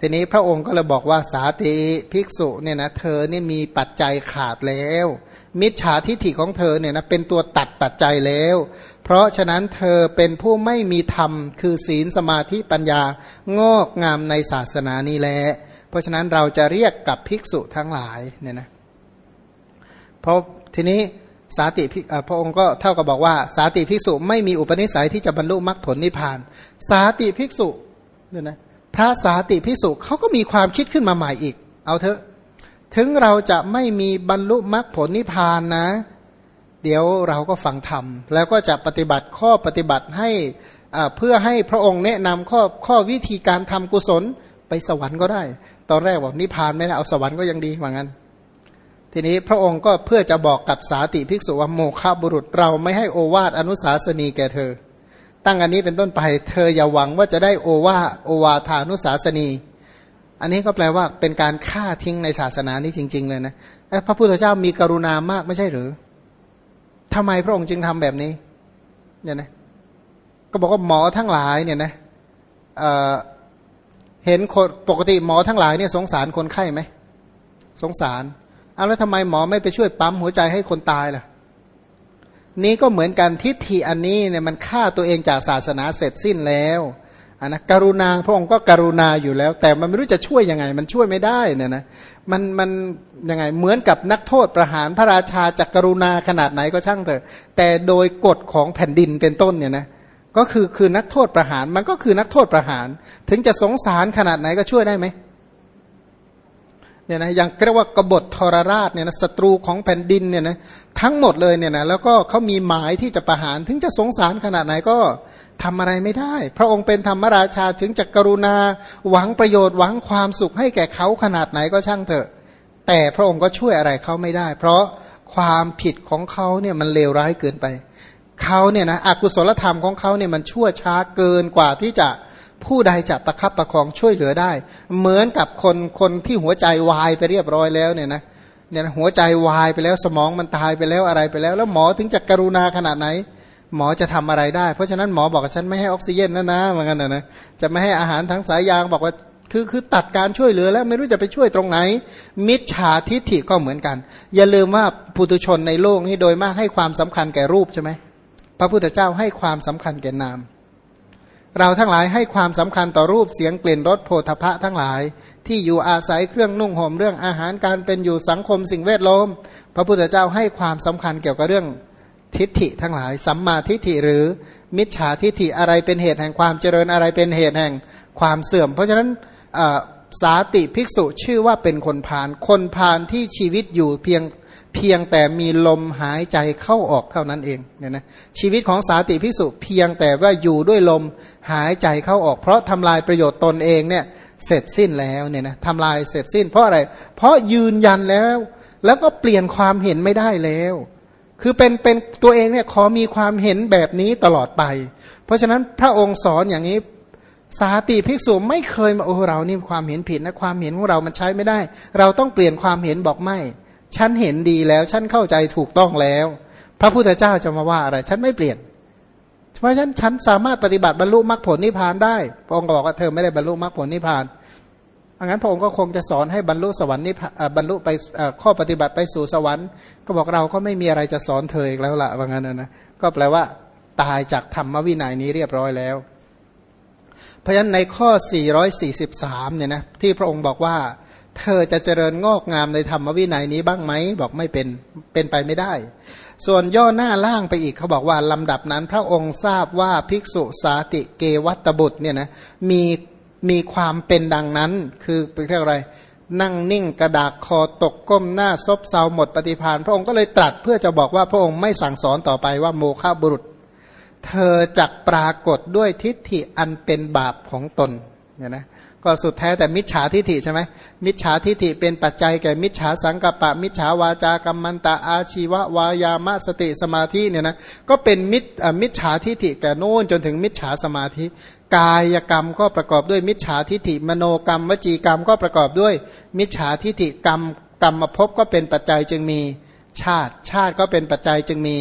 ทีนี้พระองค์ก็เลยบอกว่าสาติภิกษุเนี่ยนะเธอเนี่ยมีปัจจัยขาดแล้ว มิจฉาทิฐิของเธอเนี่ยนะเป็นตัวตัดปัจจัยแล้ว เพราะฉะนั้นเธอเป็นผู้ไม่มีธรรม คือศีลสมาธิปัญญางอกงามในศาสนานี้แหละเพราะฉะนั้นเราจะเรียกกับภิกษุทั้งหลายเนี่ยนะเพราะทีนี้สาติพระองค์ก็เท่ากับบอกว่า สาติภิกษุไม่มีอุปนิสัยที่จะบรรลุมรรคผลนิพพาน สาติภิกษุเนี่ยนะ พระสาติภิกษุเขาก็มีความคิดขึ้นมาใหม่อีก เอาเถอะ ถึงเราจะไม่มีบรรลุมรรคผลนิพพานนะ เดี๋ยวเราก็ฟังธรรม แล้วก็จะปฏิบัติข้อปฏิบัติให้เพื่อให้พระองค์แนะนำข้อข้อวิธีการทำกุศลไปสวรรค์ก็ได้ ตอนแรกบอกนิพพานไม่ได้เอาสวรรค์ก็ยังดีเหมือนกันทีนี้พระองค์ก็เพื่อจะบอกกับสาติภิกษุว่าโมฆะบุรุษเราไม่ให้โอวาทอนุสาสนีแก่เธอ ตั้งอันนี้เป็นต้นไป เธออย่าหวังว่าจะได้โอวาโอวาทานุสาสนี อันนี้ก็แปลว่าเป็นการฆ่าทิ้งในศาสนานี้จริง ๆ เลยนะพระพุทธเจ้ามีกรุณามากไม่ใช่หรือทำไมพระองค์จึงทำแบบนี้ เนี่ยนะก็บอกว่าหมอทั้งหลายเนี่ยนะเเห็นคนปกติหมอทั้งหลายเนี่ยสงสารคนไข้ไหมสงสารเอาแล้วทำไมหมอไม่ไปช่วยปั๊มหัวใจให้คนตายล่ะ นี้ก็เหมือนกันทิฏฐิอันนี้เนี่ยมันฆ่าตัวเองจากศาสนาเสร็จสิ้นแล้วอันนะกรุณาพระองค์ก็กรุณาอยู่แล้ว แต่มันไม่รู้จะช่วยยังไง มันช่วยไม่ได้เนี่ยนะมันมันยังไงเหมือนกับนักโทษประหารพระราชาจากกรุณาขนาดไหนก็ช่างเถอะ แต่โดยกฎของแผ่นดินเป็นต้นเนี่ยนะก็คือคือนักโทษประหารมันก็คือนักโทษประหาร ถึงจะสงสารขนาดไหนก็ช่วยได้ไหม เนี่ยนะอย่างเรียกว่ากบฏทรราชเนี่ยนะศัตรูของแผ่นดินเนี่ยนะทั้งหมดเลยเนี่ยนะแล้วก็เขามีหมายที่จะประหารถึงจะสงสารขนาดไหนก็ทำอะไรไม่ได้ พระองค์เป็นธรรมราชาถึงจะกรุณาหวังประโยชน์หวังความสุขให้แก่เขาขนาดไหนก็ช่างเถอะ แต่พระองค์ก็ช่วยอะไรเขาไม่ได้ เพราะความผิดของเขาเนี่ยมันเลวร้ายเกินไปเขาเนี่ยนะอกุศลธรรมของเขาเนี่ยมันชั่วช้าเกินกว่าที่จะ ผู้ใดจะประคับประคองช่วยเหลือได้ เหมือนกับคนคนที่หัวใจวายไปเรียบร้อยแล้วเนี่ยนะเนี่ยหัวใจวายไปแล้วสมองมันตายไปแล้วอะไรไปแล้ว แล้วหมอถึงจะกรุณาขนาดไหน หมอจะทำอะไรได้ เพราะฉะนั้นหมอบอกกับฉันไม่ให้ออกซิเจนนะนะเหมือนกันนะนะจะไม่ให้อาหารทั้งสายยางบอกว่าคือคือตัดการช่วยเหลือแล้วไม่รู้จะไปช่วยตรงไหน มิจฉาทิฏฐิก็เหมือนกัน อย่าลืมว่าปุถุชนในโลกนี้โดยมากให้ความสำคัญแก่รูปใช่ไหมพระพุทธเจ้าให้ความสำคัญแก่นาม เราทั้งหลายให้ความสำคัญต่อรูปเสียงกลิ่นรสโผฏฐะทั้งหลาย ที่อยู่อาศัยเครื่องนุ่งห่มเรื่องอาหารการเป็นอยู่สังคมสิ่งแวดล้อมพระพุทธเจ้าให้ความสำคัญเกี่ยวกับเรื่องทิฏฐิทั้งหลาย สัมมาทิฏฐิหรือมิจฉาทิฏฐิอะไรเป็นเหตุแห่งความเจริญอะไรเป็นเหตุแห่งความเสื่อม เพราะฉะนั้นสาติภิกษุชื่อว่าเป็นคนพานคนพานที่ชีวิตอยู่เพียง เพียงแต่มีลมหายใจเข้าออกเท่านั้นเองเนี่ยนะชีวิตของสาติพิสุเพียงแต่ว่าอยู่ด้วยลมหายใจเข้าออก เพราะทำลายประโยชน์ตนเองเนี่ยเสร็จสิ้นแล้วเนี่ยนะทำลายเสร็จสิ้น เพราะอะไร เพราะยืนยันแล้ว แล้วก็เปลี่ยนความเห็นไม่ได้แล้ว คือเป็นเป็นตัวเองเนี่ยขอมีความเห็นแบบนี้ตลอดไป เพราะฉะนั้นพระองค์สอนอย่างนี้สาติภิกษุไม่เคยมาโอ้เรานี่ความเห็นผิดนะความเห็นของเรามันใช้ไม่ได้ เราต้องเปลี่ยนความเห็นบอกไม่ ฉันเห็นดีแล้ว ฉันเข้าใจถูกต้องแล้ว พระพุทธเจ้าจะมาว่าอะไร ฉันไม่เปลี่ยนเพราะฉะนั้นฉันสามารถปฏิบัติบรรลุมรรคผลนิพพานได้พระองค์ก็บอกว่าเธอไม่ได้บรรลุมรรคผลนิพพานอังั้นพระองค์ก็คงจะสอนให้บรรลุสวรรค์นิพบรรลุไปข้อปฏิบัติไปสู่สวรรค์ ก็บอกเราก็ไม่มีอะไรจะสอนเธออีกแล้วละว่างั้นนะก็แปลว่า ตายจากธรรมวินัยนี้เรียบร้อยแล้ว เพราะฉะนั้นในข้อ 443 เนี่ยนะที่พระองค์บอกว่า เธอจะเจริญงอกงามในธรรมวินัยนี้บ้างไหมบอกไม่เป็นเป็นไปไม่ได้ ส่วนย่อหน้าล่างไปอีกเขาบอกว่าลำดับนั้น พระองค์ทราบว่าภิกษุสาติเกวัตบุตรเนี่ยนะมีมีความเป็นดังนั้น คือเรียกอะไร นั่งนิ่งกระดากคอตกก้มหน้าซบเซาหมดปฏิพานพระองค์ก็เลยตรัสเพื่อจะบอกว่าพระองค์ไม่สั่งสอนต่อไปว่าโมฆะบุรุษ เธอจักปรากฏด้วยทิฏฐิอันเป็นบาปของตนเนี่ยนะ ก็สุดแท้แต่มิจฉาทิฏฐิใช่ไหมมิจฉาทิฏฐิเป็นปัจจัยแก่มิจฉาสังกปะ มิจฉาวาจากรรมันตาอาชีวะวายามะสติสมาธิเนี่ยนะก็เป็นมิจมิจฉาทิฏฐิแก่โน้นจนถึงมิจฉาสมาธิ กายกรรมก็ประกอบด้วยมิจฉาทิฏฐิ มโนกรรม วจีกรรมก็ประกอบด้วย มิจฉาทิฏฐิกรรมกรรมมาพก็เป็นปัจจัยจึงมีชาติ ชาติก็เป็นปัจจัยจึงมี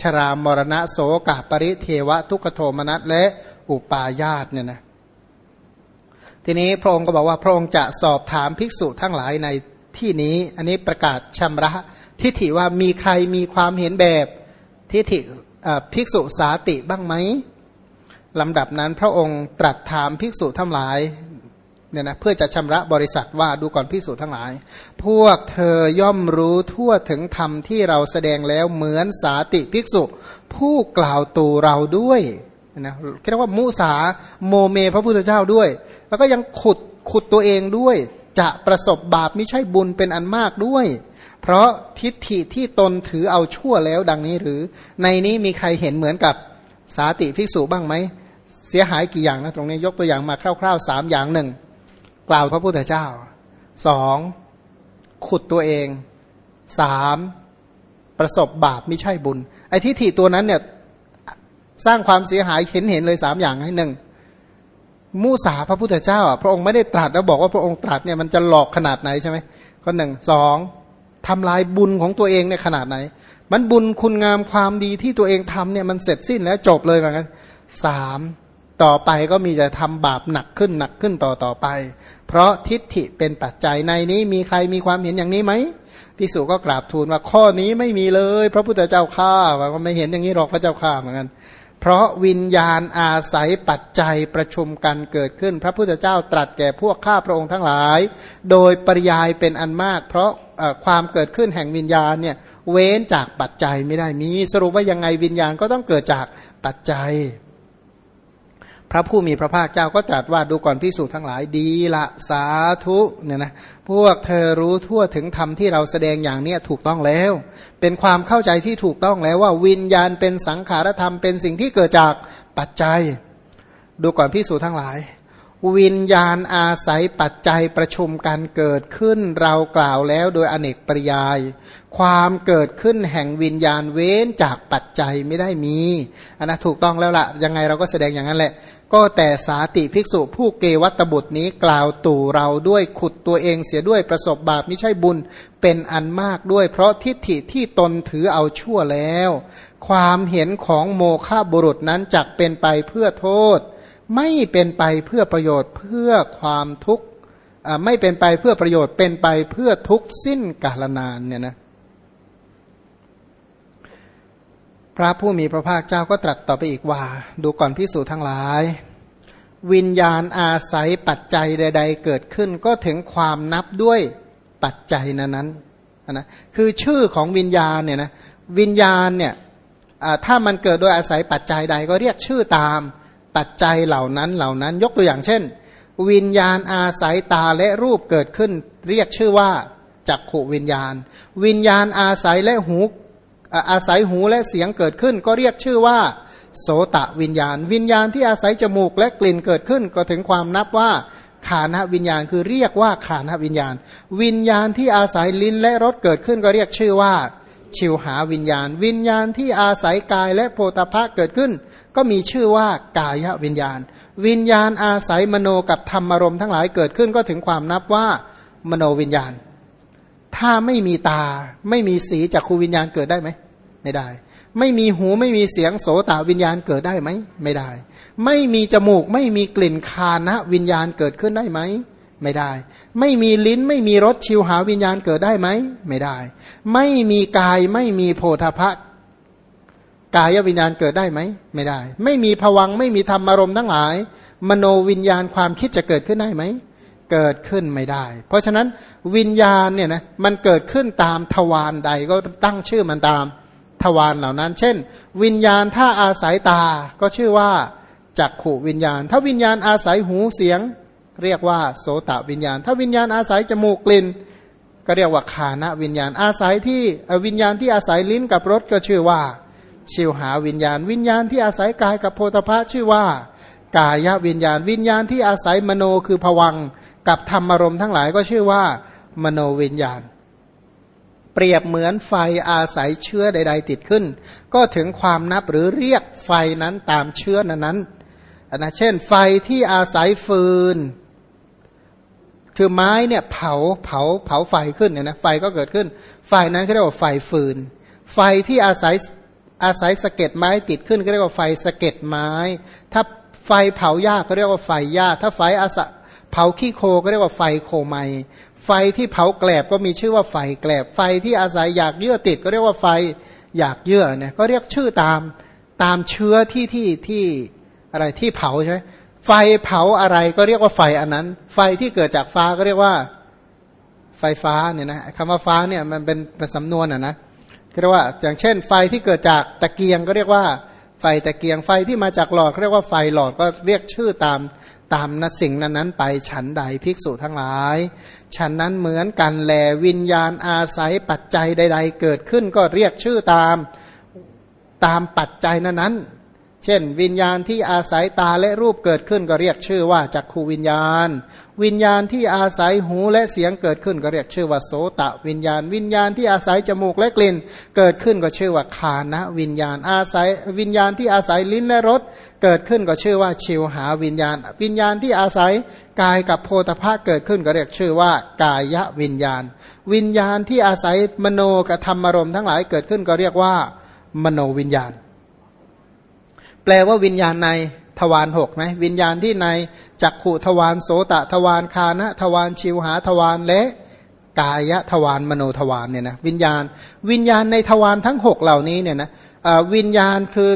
ชรามรณะโสกปริเทวะทุกขโทมนัสและอุปาญาตเนี่ยนะ ทีนี้พระองค์ก็บอกว่าพระองค์จะสอบถามภิกษุทั้งหลายในที่นี้ อันนี้ประกาศชำระทิฏฐิว่ามีใครมีความเห็นแบบทิฏฐิภิกษุสาติบ้างไหมลำดับนั้นพระองค์ตรัสถามภิกษุทั้งหลายเนี่ยนะเพื่อจะชำระบริษัทว่าดูก่อนภิกษุทั้งหลาย พวกเธอย่อมรู้ทั่วถึงธรรมที่เราแสดงแล้วเหมือนสาติภิกษุ ผู้กล่าวตูเราด้วย นะเรียกว่ามุสาโมเมพระพุทธเจ้าด้วย แล้วก็ยังขุดขุดตัวเองด้วย จะประสบบาปไม่ใช่บุญเป็นอันมากด้วย เพราะทิฏฐิที่ตนถือเอาชั่วแล้วดังนี้หรือ ในนี้มีใครเห็นเหมือนกับสาติภิกษุบ้างไหม เสียหายกี่อย่างนะ ตรงนี้ยกตัวอย่างมาคร่าวๆสามอย่างหนึ่งกล่าวพระพุทธเจ้าสองขุดตัวเองสามประสบบาปไม่ใช่บุญ ไอ้ทิฏฐิตัวนั้นเนี่ย สร้างความเสียหายเห็นเห็นเลยสามอย่างให้หนึ่งมูสาพระพุทธเจ้าพระองค์ไม่ได้ตรัสแล้วบอกว่าพระองค์ตรัสเนี่ยมันจะหลอกขนาดไหนใช่ไหมข้อหนึ่งสองทำลายบุญของตัวเองเนี่ยขนาดไหน มันบุญคุณงามความดีที่ตัวเองทำเนี่ยมันเสร็จสิ้นแล้วจบเลยเหมือนกันสามต่อไปก็มีจะทำบาปหนักขึ้นหนักขึ้นต่อต่อไป เพราะทิฏฐิเป็นปัจจัยในนี้มีใครมีความเห็นอย่างนี้ไหมพิสุก็กราบทูลว่าข้อนี้ไม่มีเลย พระพุทธเจ้าข้าว่าไม่เห็นอย่างนี้หรอกพระเจ้าข้าเหมือนกัน เพราะวิญญาณอาศัยปัจจัยประชุมกันเกิดขึ้น พระพุทธเจ้าตรัสแก่พวกข้าพระองค์ทั้งหลาย โดยปริยายเป็นอันมาก เพราะความเกิดขึ้นแห่งวิญญาณเนี่ยเว้นจากปัจจัยไม่ได้มีสรุปว่ายังไงวิญญาณก็ต้องเกิดจากปัจจัย พระผู้มีพระภาคเจ้าก็ตรัสว่าดูก่อนพิสูจน์ทั้งหลายดีละสาธุเนี่ยนะพวกเธอรู้ทั่วถึงธรรมที่เราแสดงอย่างเนี้ยถูกต้องแล้ว เป็นความเข้าใจที่ถูกต้องแล้วว่าวิญญาณเป็นสังขารธรรมเป็นสิ่งที่เกิดจากปัจจัย ดูก่อนพิสูจน์ทั้งหลาย วิญญาณอาศัยปัจจัยประชุมกันเกิดขึ้นเรากล่าวแล้วโดยอเนกปริยาย ความเกิดขึ้นแห่งวิญญาณเว้นจากปัจจัยไม่ได้มีอันนะถูกต้องแล้วละ่ะ ยังไงเราก็แสดงอย่างนั้นแหละ ก็แต่สาติภิกษุผู้เกวัตบุตรนี้กล่าวตู่เราด้วยขุดตัวเองเสียด้วยประสบบาปไม่ใช่บุญเป็นอันมากด้วย เพราะทิฏฐิที่ตนถือเอาชั่วแล้ว ความเห็นของโมฆะบุรุษนั้นจักเป็นไปเพื่อโทษ ไม่เป็นไปเพื่อประโยชน์เพื่อความทุกข์ไม่เป็นไปเพื่อประโยชน์เป็นไปเพื่อทุกสิ้นกาลนานเนี่ยนะพระผู้มีพระภาคเจ้าก็ตรัสต่อไปอีกว่า ดูก่อนพิสูจทั้งหลาย วิญญาณอาศัยปัจจัยใด ๆ เกิดขึ้นก็ถึงความนับด้วยปัจจัยนั้นนั้นนะคือชื่อของวิญญาณเนี่ยนะวิญญาณเนี่ยถ้ามันเกิดโดยอาศัยปัจจัยใดก็เรียกชื่อตาม ปัจจัยเหล่านั้นเหล่านั้นยกตัวอย่างเช่น วิญญาณอาศัยตาและรูปเกิดขึ้น เรียกชื่อว่าจักขูวิญญาณ วิญญาณอาศัยและหูอาศัยหูและเสียงเกิดขึ้น ก็เรียกชื่อว่า โสตะวิญญาณ วิญญาณที่อาศัยจมูกและกลิ่นเกิดขึ้น ก็ถึงความนับว่าขานะวิญญาณคือเรียกว่าขานะวิญญาณ วิญญาณที่อาศัยลิ้นและรสเกิดขึ้นก็เรียกชื่อว่า ชิวหาวิญญาณ วิญญาณที่อาศัยกายและโพธพะเกิดขึ้น ก็มีชื่อว่ากายวิญญาณ วิญญาณอาศัยมโนกับธรรมอารมณ์ทั้งหลายเกิดขึ้นก็ถึงความนับว่ามโนวิญญาณ ถ้าไม่มีตาไม่มีสีจากครูวิญญาณเกิดได้ไหมไม่ได้ ไม่มีหูไม่มีเสียงโสตวิญญาณเกิดได้ไหมไม่ได้ ไม่มีจมูกไม่มีกลิ่นคานะวิญญาณเกิดขึ้นได้ไหมไม่ได้ ไม่มีลิ้นไม่มีรสชิวหาวิญญาณเกิดได้ไหมไม่ได้ ไม่มีกายไม่มีโพธพะ กายวิญญาณเกิดได้ไหม ไม่ได้ ไม่มีผวังไม่มีธรรมารมณ์ทั้งหลาย มโนวิญญาณความคิดจะเกิดขึ้นได้ไหม เกิดขึ้นไม่ได้ เพราะฉะนั้นวิญญาณเนี่ยนะมันเกิดขึ้นตามทวารใดก็ตั้งชื่อมันตามทวารเหล่านั้น เช่น วิญญาณถ้าอาศัยตาก็ชื่อว่าจักขุวิญญาณ ถ้าวิญญาณอาศัยหูเสียง เรียกว่าโสตวิญญาณ ถ้าวิญญาณอาศัยจมูกกลิ่น ก็เรียกว่าขานะวิญญาณอาศัยที่วิญญาณที่อาศัยลิ้นกับรสก็ชื่อว่า ชิวหาวิญญาณ วิญญาณที่อาศัยกายกับโพธพะชื่อว่า กายวิญญาณ วิญญาณที่อาศัยมโนคือผวังกับธรรมารมทั้งหลายก็ชื่อว่า มโนวิญญาณ เปรียบเหมือนไฟอาศัยเชื้อใด ๆ ติดขึ้น ก็ถึงความนับหรือเรียกไฟนั้นตามเชื้อนั้นนั้นนะเช่น ไฟที่อาศัยฟืนคือไม้เนี่ยเผาเผาเผาไฟขึ้นเนี่ยนะไฟก็เกิดขึ้น ไฟนั้นเขาเรียกว่าไฟฟืน ไฟที่อาศัย อาศัยสะเก็ดไม้ติดขึ้นก็เรียกว่าไฟสะเก็ดไม้ ถ้าไฟเผาหญ้าก็เรียกว่าไฟหญ้า ถ้าไฟอาศัยเผาขี้โคก็เรียกว่าไฟโคไมไฟที่เผาแกลบก็มีชื่อว่าไฟแกลบ ไฟที่อาศัยอยากเยื่อติดก็เรียกว่าไฟอยากเยื่อเนี่ยก็เรียกชื่อตามตามเชื้อที่ที่ที่อะไรที่เผาใช่ไหมไฟเผาอะไรก็เรียกว่าไฟอันนั้น ไฟที่เกิดจากฟ้าก็เรียกว่าไฟฟ้าเนี่ยนะคำว่าฟ้าเนี่ยมันเป็นเป็นสำนวนอะนะ เรียกว่า อย่างเช่น ไฟที่เกิดจากตะเกียงก็เรียกว่าไฟตะเกียงไฟที่มาจากหลอดเรียกว่าไฟหลอดก็เรียกชื่อตามตามนสิ่งนั้นๆ ไปฉันใดภิกษุทั้งหลาย ฉันนั้นเหมือนกันแลวิญญาณอาศัยปัจจัยใด ๆ เกิดขึ้นก็เรียกชื่อตามตามปัจจัยนั้นนั้น เช่น วิญญาณที่อาศัยตาและรูปเกิดขึ้นก็เรียกชื่อว่าจักขูวิญญาณ วิญญาณที่อาศัยหูและเสียงเกิดขึ้นก็เรียกชื่อว่าโสตะวิญญาณ วิญญาณที่อาศัยจมูกและกลิ่น เกิดขึ้นก็ชื่อว่าคานะวิญญาณอาศัย วิญญาณที่อาศัยลิ้นและรสเกิดขึ้นก็ชื่อว่าชิวหาวิญญาณ วิญญาณที่อาศัยกายกับโพธภาเกิดขึ้นก็เรียกชื่อว่ากายวิญญาณ วิญญาณที่อาศัยมโนกับธรรมรมทั้งหลายเกิดขึ้นก็เรียกว่ามโนวิญญาณ ลว่าวิญญาณในทวารหกไหมวิญญาณที่ในจักขุทวารโสตะทวารคานะทวารชิวหาทวารและกายทวารมโนทวารเนี่ยนะวิญญาณ วิญญาณในทวารทั้งหกเหล่านี้เนี่ยนะวิญญาณคือ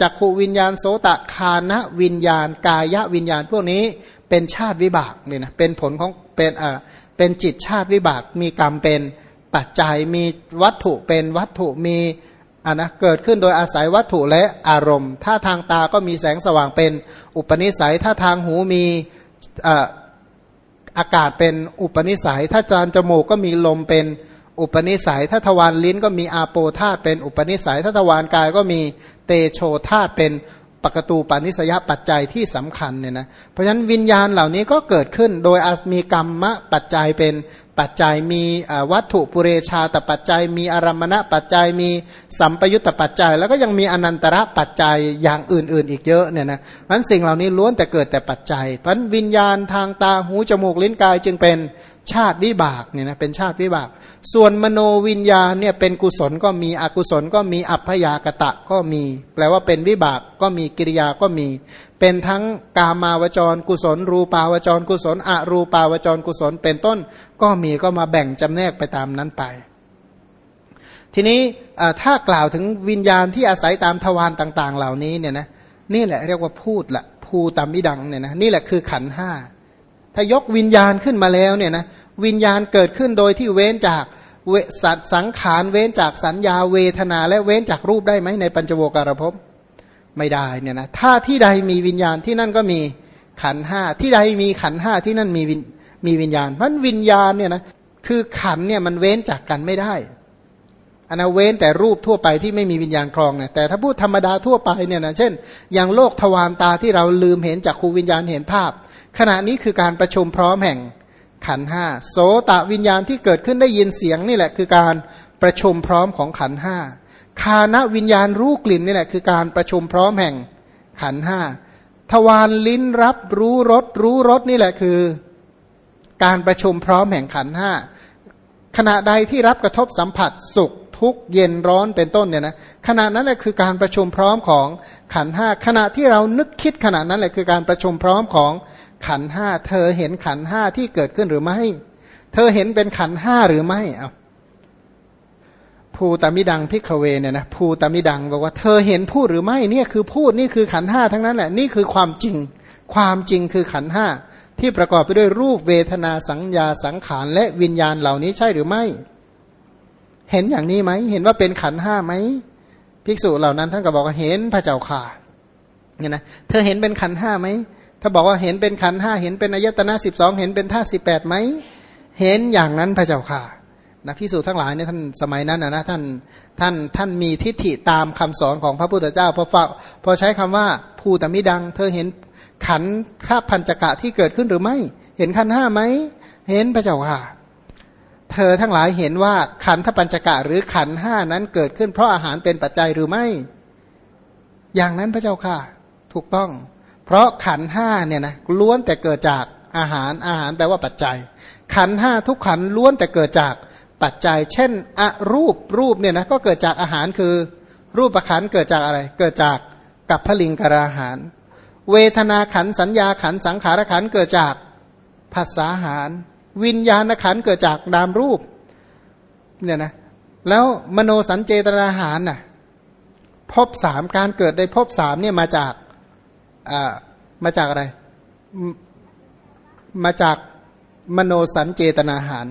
จักขุวิญญาณโสตะคานะวิญญาณ กายวิญญาณพวกนี้เป็นชาติวิบากเนี่ยนะเป็นผลของเป็นอ่าเป็นจิตชาติวิบากมีกรรมเป็นปัจจัยมีวัตถุเป็นวัตถุมี อะนะเกิดขึ้นโดยอาศัยวัตถุและอารมณ์ ถ้าทางตาก็มีแสงสว่างเป็นอุปนิสัย ถ้าทางหูมีอากาศเป็นอุปนิสัย ถ้าจานจมูกก็มีลมเป็นอุปนิสัย ถ้าทวารลิ้นก็มีอาโปธาตเป็นอุปนิสัย ถ้าทวารกายก็มีเตโชธาตเป็น ปกตูปานิสยปัจจัยที่สำคัญเนี่ยนะเพราะฉะนั้นวิญญาณเหล่านี้ก็เกิดขึ้นโดยมีกรรมะปัจจัยเป็นปัจจัยมีวัตถุปุเรชาตปัจจัย มีอารมณะปัจจัยมีสัมปยุตตปัจจัย แล้วก็ยังมีอนันตระปัจจัยอย่างอื่น ๆ อีกเยอะเนี่ยนะมันสิ่งเหล่านี้ล้วนแต่เกิดแต่ปัจจัยเพราะวิญญาณทางตาหูจมูกลิ้นกายจึงเป็น ชาติวิบากเนี่ยนะเป็นชาติวิบาก ส่วนมโนวิญญาณเนี่ยเป็นกุศลก็มีอกุศลก็มีอัพยากตะก็มี แปลว่าเป็นวิบากก็มีกิริยาก็มี เป็นทั้งกามาวจรกุศล รูปาวจรกุศลอรูปาวจรกุศล เป็นต้นก็มีก็มาแบ่งจำแนกไปตามนั้นไป ทีนี้ถ้ากล่าวถึงวิญญาณที่อาศัยตามทวารต่าง ๆ เหล่านี้เนี่ยนะนี่แหละเรียกว่าพูดละภูตามิดังเนี่ยนะนี่แหละคือขันห้าถ้ายกวิญญาณขึ้นมาแล้วเนี่ยนะ วิญญาณเกิดขึ้นโดยที่เว้นจากสัตสังขารเว้นจากสัญญาเวทนา และเว้นจากรูปได้ไหมในปัญจโวการภพไม่ได้เนี่ยนะถ้าที่ใดมีวิญญาณที่นั่นก็มีขันห้าที่ใดมีขันห้าที่นั่นมีวิมีวิญญาณเพราะวิญญาณเนี่ยนะคือขันเนี่ยมันเว้นจากกันไม่ได้อันนั้นเว้นแต่รูปทั่วไปที่ไม่มีวิญญาณครองเนี่ยแต่ถ้าพูดธรรมดาทั่วไปเนี่ยนะเช่น อย่างโลกทวารตาที่เราลืมเห็นจากครูวิญญาณเห็นภาพ ขณะนี้คือการประชุมพร้อมแห่ง ขันห้าโสตะวิญญาณที่เกิดขึ้นได้ยินเสียงนี่แหละ คือการประชุมพร้อมของขันห้าคานวิญญาณรู้กลิ่นนี่แหละ คือการประชุมพร้อมแห่งขันห้าทวารลิ้นรับรู้รสรู้รสนี่แหละคือ การประชุมพร้อมแห่งขันห้าขณะใดที่รับกระทบสัมผัสสุขทุกเย็นร้อนเป็นต้นเนี่ยนะขณะนั้นแหละคือการประชุมพร้อมของขันห้าขณะที่เรานึกคิดขณะนั้นแหละคือการประชุมพร้อมของ ขันห้าเธอเห็นขันห้าที่เกิดขึ้นหรือไม่ เธอเห็นเป็นขันห้าหรือไม่เอาภูตมิดังพิกเวเนี่ยนะภูตมิดังบอกว่าเธอเห็นพูดหรือไม่เนี่ยคือพูดนี่คือขันห้าทั้งนั้นแหละนี่คือความจริง ความจริงคือขันห้าที่ประกอบไปด้วยรูปเวทนาสัญญาสังขารและวิญญาณเหล่านี้ใช่หรือไม่ เห็นอย่างนี้ไหมเห็นว่าเป็นขันห้าไหมภิกษุเหล่านั้นท่านก็บอกว่าเห็นพระเจ้าค่ะเนี่ยนะเธอเห็นเป็นขันห้าไหม ถ้าบอกว่าเห็นเป็นขันห้าเห็นเป็นอายตนะสิบสองเห็นเป็นท่าสิบแปดไหมเห็นอย่างนั้นพระเจ้าค่ะนะพิสูจน์ทั้งหลายเนี่ยท่านสมัยนั้นนะนะท่านท่านท่านมีทิฏฐิตามคำสอนของพระพุทธเจ้าพอฝพอใช้คำว่าภูตมิดัง เธอเห็นขันพระพันจกะที่เกิดขึ้นหรือไม่ เห็นขันห้าไหมเห็นพระเจ้าค่ะ เธอทั้งหลายเห็นว่าขันทปัญจกะหรือขันห้านั้นเกิดขึ้นเพราะอาหารเป็นปัจจัยหรือไม่ อย่างนั้นพระเจ้าค่ะ ถูกต้อง เพราะขันห้าเนี่ยนะล้วนแต่เกิดจากอาหารอาหารแปลว่าปัจจัย ขันห้าทุกขันล้วนแต่เกิดจากปัจจัย เช่นอรูปรูปเนี่ยนะก็เกิดจากอาหารคือรูปขันเกิดจากอะไร เกิดจากกับพลิงกราหาร เวทนาขันสัญญาขันสังขารขันเกิดจากภาษาหาร วิญญาณขันเกิดจากนามรูปเนี่ยนะแล้วมโนสัญเจตนาหารน่ะพบสามการเกิดในพบสามเนี่ยมาจาก มาจากอะไร มาจากมโนสันเจตนาหาร